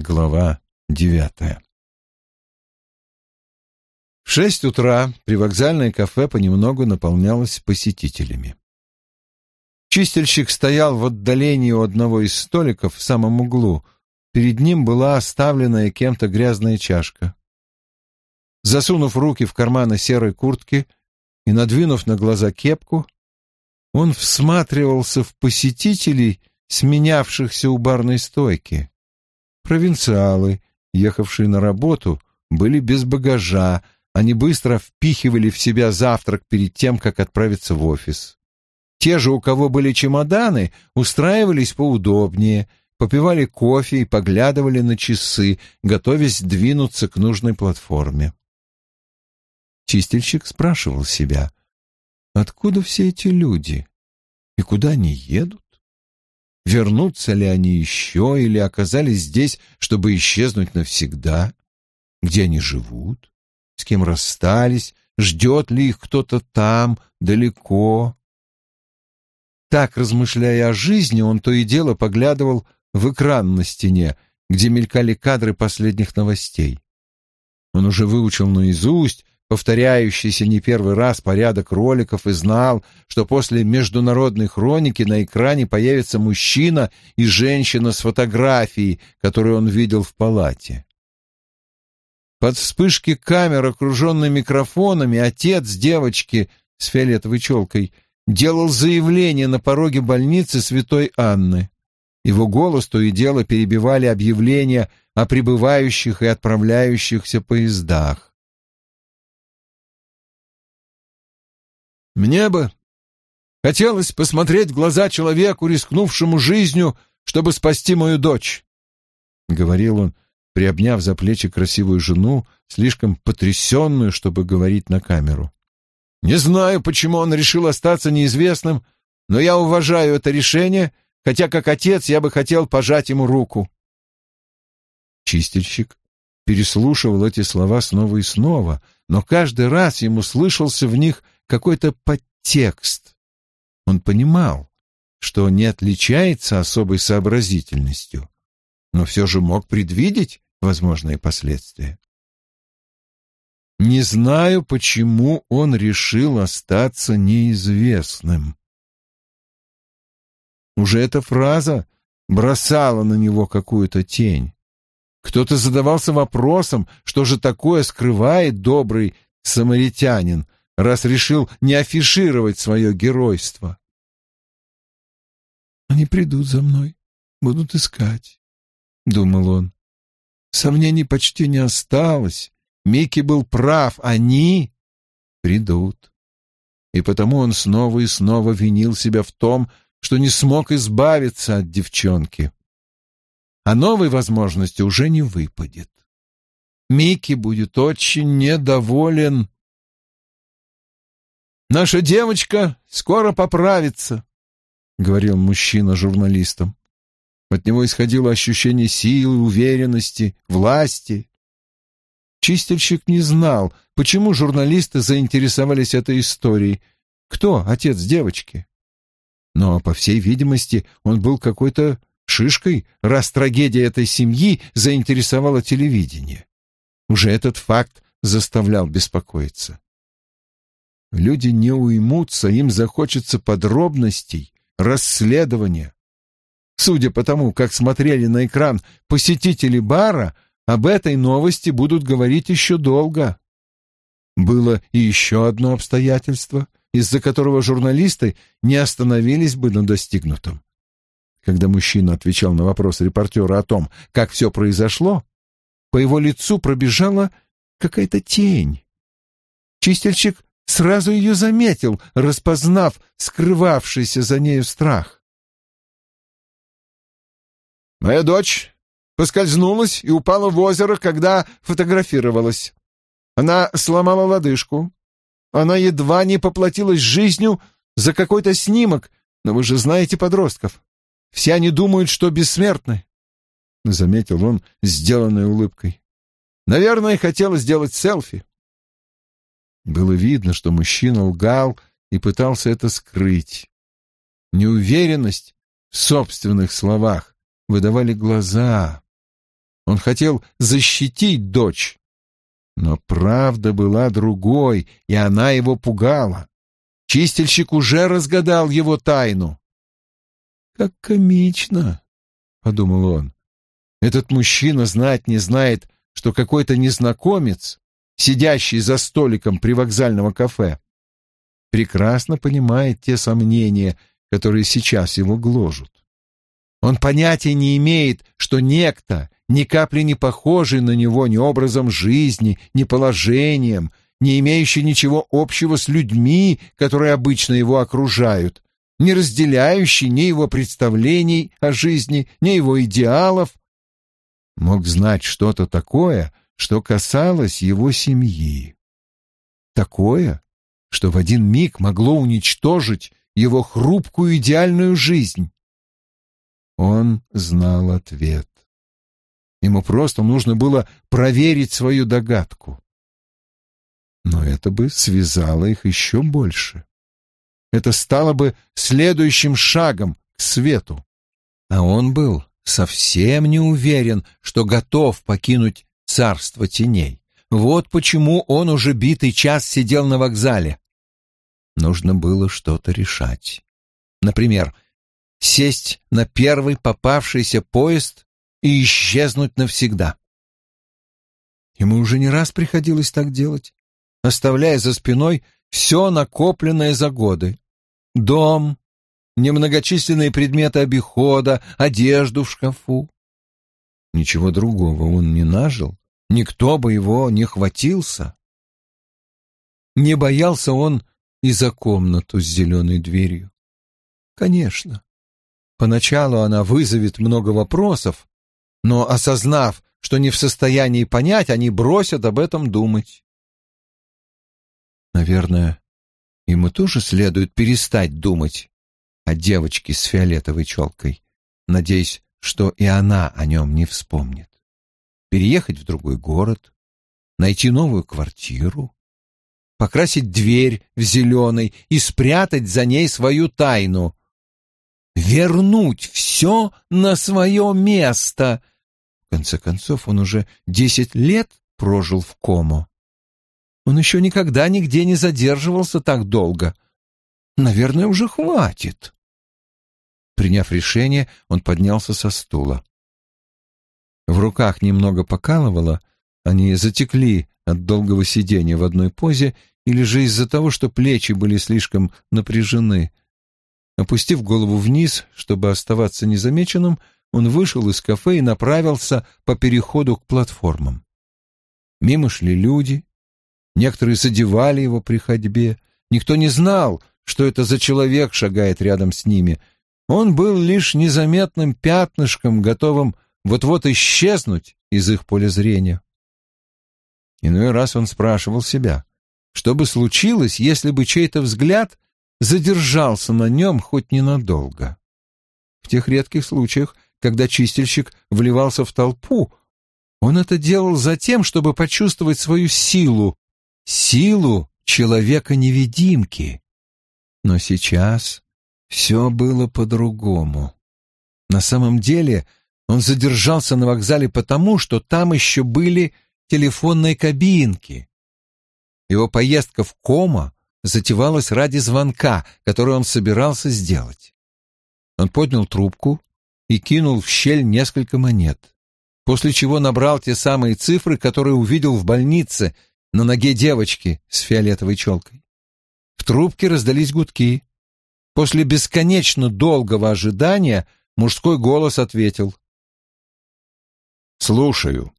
Глава девятая В шесть утра привокзальное кафе понемногу наполнялось посетителями. Чистильщик стоял в отдалении у одного из столиков в самом углу. Перед ним была оставленная кем-то грязная чашка. Засунув руки в карманы серой куртки и надвинув на глаза кепку, он всматривался в посетителей, сменявшихся у барной стойки. Провинциалы, ехавшие на работу, были без багажа, они быстро впихивали в себя завтрак перед тем, как отправиться в офис. Те же, у кого были чемоданы, устраивались поудобнее, попивали кофе и поглядывали на часы, готовясь двинуться к нужной платформе. Чистильщик спрашивал себя, откуда все эти люди и куда они едут? Вернутся ли они еще или оказались здесь, чтобы исчезнуть навсегда? Где они живут? С кем расстались? Ждет ли их кто-то там, далеко? Так, размышляя о жизни, он то и дело поглядывал в экран на стене, где мелькали кадры последних новостей. Он уже выучил наизусть повторяющийся не первый раз порядок роликов и знал, что после международной хроники на экране появится мужчина и женщина с фотографией, которую он видел в палате. Под вспышки камер, окруженный микрофонами, отец девочки с фиолетовой челкой делал заявление на пороге больницы святой Анны. Его голос то и дело перебивали объявления о прибывающих и отправляющихся поездах. Мне бы хотелось посмотреть в глаза человеку, рискнувшему жизнью, чтобы спасти мою дочь, — говорил он, приобняв за плечи красивую жену, слишком потрясенную, чтобы говорить на камеру. Не знаю, почему он решил остаться неизвестным, но я уважаю это решение, хотя как отец я бы хотел пожать ему руку. Чистильщик переслушивал эти слова снова и снова, но каждый раз ему слышался в них какой-то подтекст. Он понимал, что не отличается особой сообразительностью, но все же мог предвидеть возможные последствия. Не знаю, почему он решил остаться неизвестным. Уже эта фраза бросала на него какую-то тень. Кто-то задавался вопросом, что же такое скрывает добрый самаритянин, раз решил не афишировать свое геройство. «Они придут за мной, будут искать», — думал он. Сомнений почти не осталось. Микки был прав, они придут. И потому он снова и снова винил себя в том, что не смог избавиться от девчонки. А новой возможности уже не выпадет. Микки будет очень недоволен Наша девочка скоро поправится, — говорил мужчина журналистам. От него исходило ощущение силы, уверенности, власти. Чистильщик не знал, почему журналисты заинтересовались этой историей. Кто отец девочки? Но, по всей видимости, он был какой-то шишкой, раз трагедия этой семьи заинтересовала телевидение. Уже этот факт заставлял беспокоиться. Люди не уймутся, им захочется подробностей, расследования. Судя по тому, как смотрели на экран посетители бара, об этой новости будут говорить еще долго. Было и еще одно обстоятельство, из-за которого журналисты не остановились бы на достигнутом. Когда мужчина отвечал на вопрос репортера о том, как все произошло, по его лицу пробежала какая-то тень. Чистильщик сразу ее заметил, распознав скрывавшийся за нею страх. «Моя дочь поскользнулась и упала в озеро, когда фотографировалась. Она сломала лодыжку. Она едва не поплатилась жизнью за какой-то снимок, но вы же знаете подростков. Все они думают, что бессмертны», — заметил он, сделанной улыбкой. «Наверное, хотела сделать селфи». Было видно, что мужчина лгал и пытался это скрыть. Неуверенность в собственных словах выдавали глаза. Он хотел защитить дочь. Но правда была другой, и она его пугала. Чистильщик уже разгадал его тайну. «Как комично!» — подумал он. «Этот мужчина знать не знает, что какой-то незнакомец, сидящий за столиком при вокзального кафе, прекрасно понимает те сомнения, которые сейчас его гложут. Он понятия не имеет, что некто, ни капли не похожий на него ни образом жизни, ни положением, не имеющий ничего общего с людьми, которые обычно его окружают, не разделяющий ни его представлений о жизни, ни его идеалов, мог знать что-то такое, что касалось его семьи. Такое, что в один миг могло уничтожить его хрупкую идеальную жизнь. Он знал ответ. Ему просто нужно было проверить свою догадку. Но это бы связало их еще больше. Это стало бы следующим шагом к свету. А он был совсем не уверен, что готов покинуть царство теней. Вот почему он уже битый час сидел на вокзале. Нужно было что-то решать. Например, сесть на первый попавшийся поезд и исчезнуть навсегда. Ему уже не раз приходилось так делать, оставляя за спиной все накопленное за годы. Дом, немногочисленные предметы обихода, одежду в шкафу. Ничего другого он не нажил, никто бы его не хватился. Не боялся он и за комнату с зеленой дверью. Конечно, поначалу она вызовет много вопросов, но, осознав, что не в состоянии понять, они бросят об этом думать. Наверное, ему тоже следует перестать думать о девочке с фиолетовой челкой, надеясь, что и она о нем не вспомнит. Переехать в другой город, найти новую квартиру, покрасить дверь в зеленый и спрятать за ней свою тайну. Вернуть все на свое место. В конце концов, он уже десять лет прожил в Комо. Он еще никогда нигде не задерживался так долго. Наверное, уже хватит. Приняв решение, он поднялся со стула. В руках немного покалывало, они затекли от долгого сидения в одной позе или же из-за того, что плечи были слишком напряжены. Опустив голову вниз, чтобы оставаться незамеченным, он вышел из кафе и направился по переходу к платформам. Мимо шли люди, некоторые задевали его при ходьбе. Никто не знал, что это за человек шагает рядом с ними — он был лишь незаметным пятнышком, готовым вот-вот исчезнуть из их поля зрения. Иной раз он спрашивал себя, что бы случилось, если бы чей-то взгляд задержался на нем хоть ненадолго. В тех редких случаях, когда чистильщик вливался в толпу, он это делал за тем, чтобы почувствовать свою силу, силу человека-невидимки. Но сейчас все было по-другому. На самом деле он задержался на вокзале потому, что там еще были телефонные кабинки. Его поездка в Кома затевалась ради звонка, который он собирался сделать. Он поднял трубку и кинул в щель несколько монет, после чего набрал те самые цифры, которые увидел в больнице на ноге девочки с фиолетовой челкой. В трубке раздались гудки. После бесконечно долгого ожидания мужской голос ответил. «Слушаю».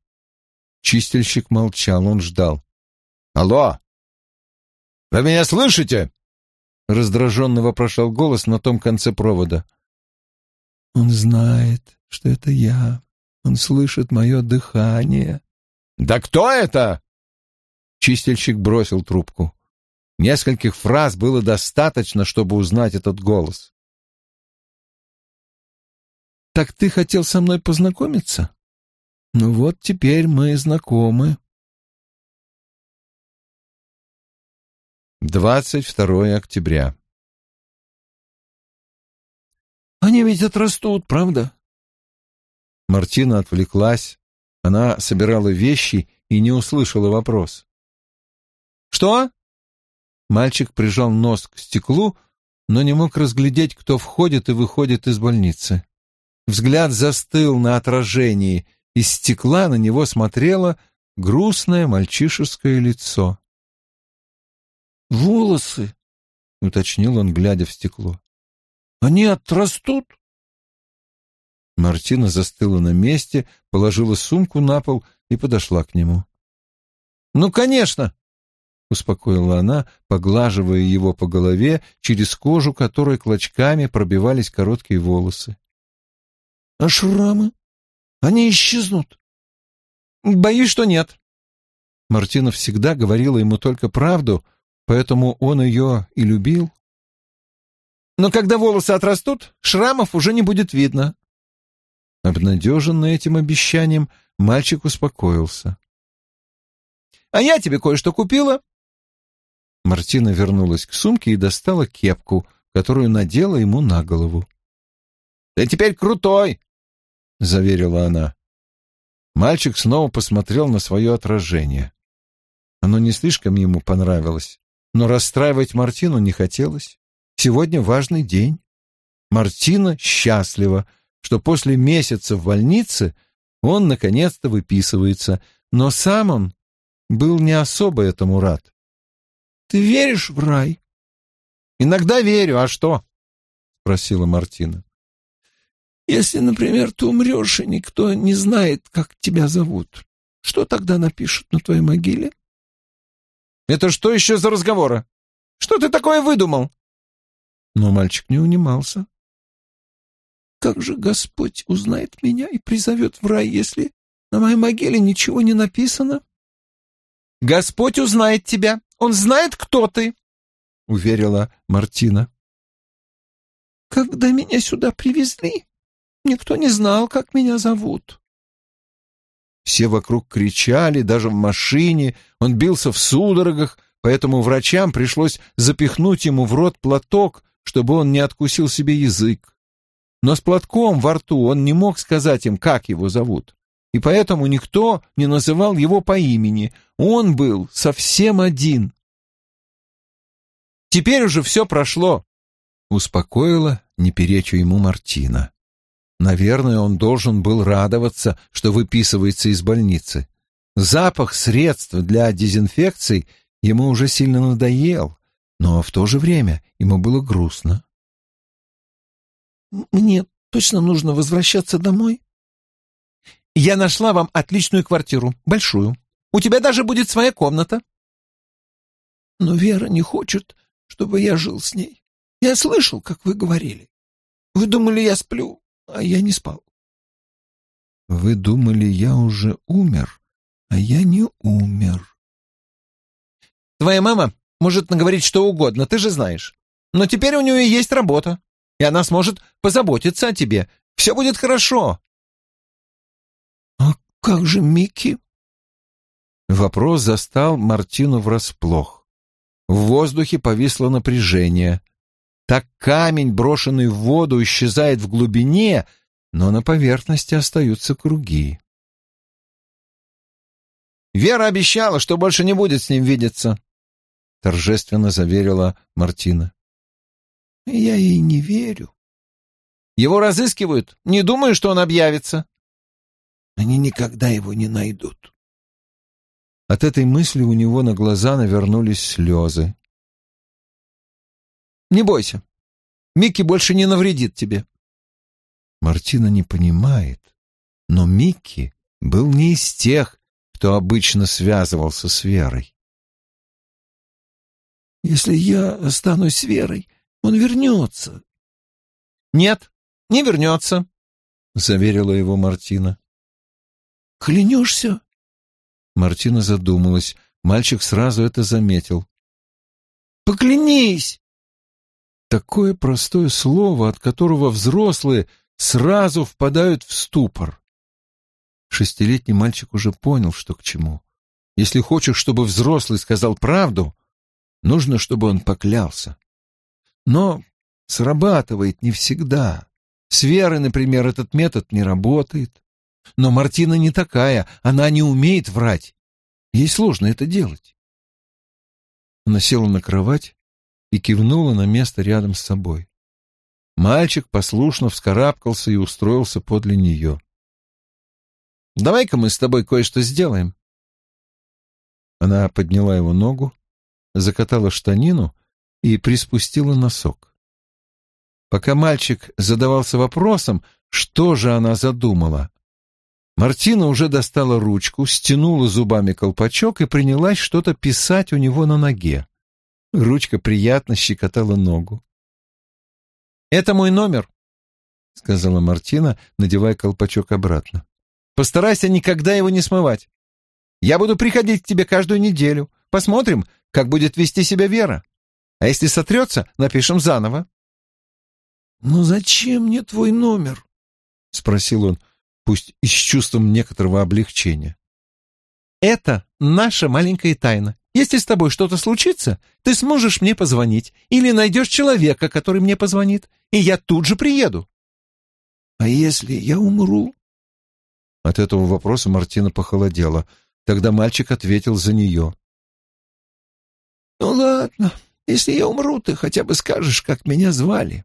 Чистильщик молчал, он ждал. «Алло! Вы меня слышите?» Раздраженно вопрошал голос на том конце провода. «Он знает, что это я. Он слышит мое дыхание». «Да кто это?» Чистильщик бросил трубку. Нескольких фраз было достаточно, чтобы узнать этот голос. «Так ты хотел со мной познакомиться? Ну вот теперь мы знакомы». 22 октября. «Они ведь отрастут, правда?» Мартина отвлеклась, Она собирала вещи и не услышала вопрос. «Что?» Мальчик прижал нос к стеклу, но не мог разглядеть, кто входит и выходит из больницы. Взгляд застыл на отражении, из стекла на него смотрело грустное мальчишеское лицо. «Волосы», — уточнил он, глядя в стекло. «Они отрастут?» Мартина застыла на месте, положила сумку на пол и подошла к нему. «Ну, конечно!» — успокоила она, поглаживая его по голове, через кожу которой клочками пробивались короткие волосы. «А шрамы? Они исчезнут?» «Боюсь, что нет». Мартина всегда говорила ему только правду, поэтому он ее и любил. «Но когда волосы отрастут, шрамов уже не будет видно». Обнадеженный этим обещанием, мальчик успокоился. «А я тебе кое-что купила», Мартина вернулась к сумке и достала кепку, которую надела ему на голову. «Ты теперь крутой!» — заверила она. Мальчик снова посмотрел на свое отражение. Оно не слишком ему понравилось, но расстраивать Мартину не хотелось. Сегодня важный день. Мартина счастлива, что после месяца в больнице он наконец-то выписывается, но сам он был не особо этому рад. Ты веришь в рай? Иногда верю, а что? спросила Мартина. Если, например, ты умрешь, и никто не знает, как тебя зовут, что тогда напишут на твоей могиле? Это что еще за разговоры? Что ты такое выдумал? Но мальчик не унимался. Как же Господь узнает меня и призовет в рай, если на моей могиле ничего не написано? Господь узнает тебя, он знает, кто ты, — уверила Мартина. Когда меня сюда привезли, никто не знал, как меня зовут. Все вокруг кричали, даже в машине, он бился в судорогах, поэтому врачам пришлось запихнуть ему в рот платок, чтобы он не откусил себе язык. Но с платком во рту он не мог сказать им, как его зовут и поэтому никто не называл его по имени. Он был совсем один. «Теперь уже все прошло», — успокоила, не перечу ему Мартина. Наверное, он должен был радоваться, что выписывается из больницы. Запах средств для дезинфекции ему уже сильно надоел, но в то же время ему было грустно. «Мне точно нужно возвращаться домой?» Я нашла вам отличную квартиру, большую. У тебя даже будет своя комната. Но Вера не хочет, чтобы я жил с ней. Я слышал, как вы говорили. Вы думали, я сплю, а я не спал. Вы думали, я уже умер, а я не умер. Твоя мама может наговорить что угодно, ты же знаешь. Но теперь у нее есть работа, и она сможет позаботиться о тебе. Все будет хорошо. «Как же Микки?» Вопрос застал Мартину врасплох. В воздухе повисло напряжение. Так камень, брошенный в воду, исчезает в глубине, но на поверхности остаются круги. «Вера обещала, что больше не будет с ним видеться», — торжественно заверила Мартина. «Я ей не верю». «Его разыскивают. Не думаю, что он объявится». Они никогда его не найдут. От этой мысли у него на глаза навернулись слезы. «Не бойся. Микки больше не навредит тебе». Мартина не понимает, но Микки был не из тех, кто обычно связывался с Верой. «Если я останусь с Верой, он вернется». «Нет, не вернется», — заверила его Мартина. Клянешься?» Мартина задумалась. Мальчик сразу это заметил. «Поклянись!» Такое простое слово, от которого взрослые сразу впадают в ступор. Шестилетний мальчик уже понял, что к чему. Если хочешь, чтобы взрослый сказал правду, нужно, чтобы он поклялся. Но срабатывает не всегда. С Верой, например, этот метод не работает. Но Мартина не такая, она не умеет врать. Ей сложно это делать. Она села на кровать и кивнула на место рядом с собой. Мальчик послушно вскарабкался и устроился подле нее. «Давай-ка мы с тобой кое-что сделаем». Она подняла его ногу, закатала штанину и приспустила носок. Пока мальчик задавался вопросом, что же она задумала, Мартина уже достала ручку, стянула зубами колпачок и принялась что-то писать у него на ноге. Ручка приятно щекотала ногу. «Это мой номер», — сказала Мартина, надевая колпачок обратно. «Постарайся никогда его не смывать. Я буду приходить к тебе каждую неделю. Посмотрим, как будет вести себя Вера. А если сотрется, напишем заново». «Ну зачем мне твой номер?» — спросил он пусть и с чувством некоторого облегчения. «Это наша маленькая тайна. Если с тобой что-то случится, ты сможешь мне позвонить или найдешь человека, который мне позвонит, и я тут же приеду». «А если я умру?» От этого вопроса Мартина похолодела. Тогда мальчик ответил за нее. «Ну ладно, если я умру, ты хотя бы скажешь, как меня звали.